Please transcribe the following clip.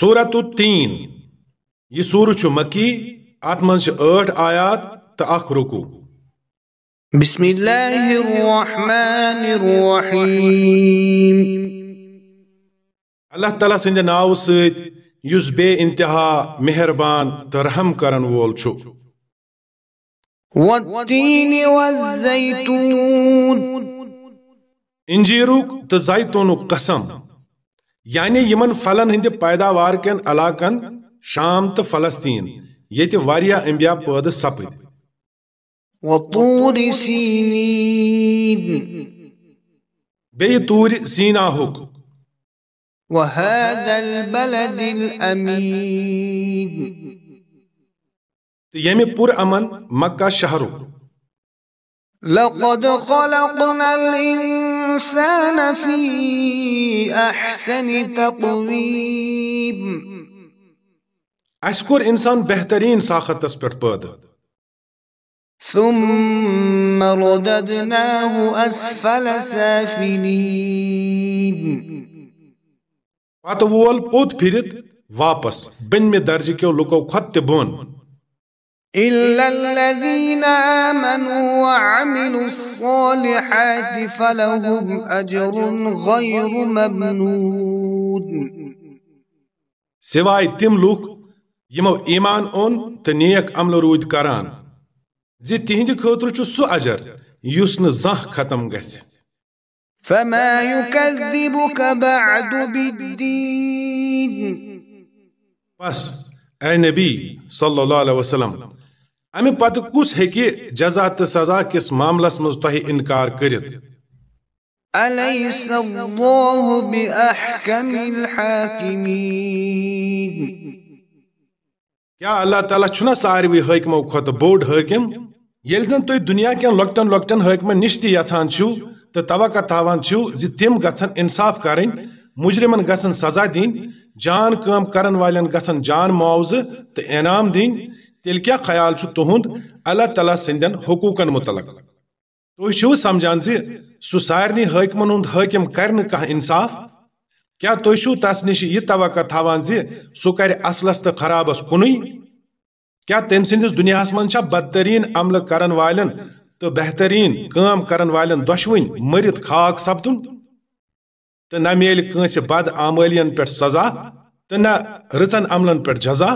صورت التین۔ یہ سور مکی ات من ٹھ آیات تو اخ رکو۔ بسم اللہ الرحمن الرحیم۔ اللہ تعالیٰ سند ناو ست یس بے انتہا مہربان تو رحم کرن وول چھو۔ والتین والزیتون۔ انجیروک تو زیتونک قسم۔ یعنی یمن فلن ہند پیداوار کن علاقن شام تو فلسطین یہ واریا انبیاء پید سپد۔ وطور سینین۔ بی تور سینا ہوک وهذا البلد الأمين یمی پور امن مکہ شہرو لقد خلقنا الإنسان في أحسن تقويم۔ اس کور انسان بہترین ساختس پہ پید ثم رددناه أسفل سافلين پتہ وول پوت پھرت واپس بن میں درجہ کیو لکو کھت بون إلا الذين آمنوا وعملوا الصالحات فلهم أجر غير ممنون. سواي تم لوك يمو إيمان اون تنيك عمل رويد كاران زي تهند خطر چو سو أجر يسن زح ختم گس فما يكذبك بعد بالدين. بس أي نبي صلى الله عليه وسلم امہ پتہ کس ہیکہ جزا تو سزا کس معاملس مز تہ انکار کرت کیا اللہ تعالیٰ چھنا ساروی حاکمو کھت بوڑ حاکم؟ یل زن تھی دنیا کن لۄکٹن لۄکٹن حاکمن نش تہ یژھان چھو تو توقع تھاوان چھو زِ تم گژھن انصاف کرن مجرمن گژھن سزا دین جان کٲم کرن والن گژھن جان معاوضہ تو انعام دین تیل کیا خیال چھو تہند اللہ تعالیٰ سندین حقوقن متعلق۔ تُہۍ چھو سمجھان زِ سُہ سارنٕے حٲکمن ہُنٛد حٲکم کرِ نہٕ انصاف؟ کیا تُہۍ چھو تس نش یہ توقع تھاوان زِ سُہ کرِ اصلس تہٕ خرابس کُنُے کیا تٔمۍ سٕنٛدِس دُنیاہس منٛز چھا بدترین عملہٕ کرن والٮ۪ن تہٕ بہترین کٲم کرن والٮ۪ن دۄشوٕنۍ مٔرِتھ خاک سپدُن تہٕ نہ میلہِ کٲنٛسہِ بد عمٲلین پٮ۪ٹھ سزا تہٕ نہ رٕژن عملن پٮ۪ٹھ جزا؟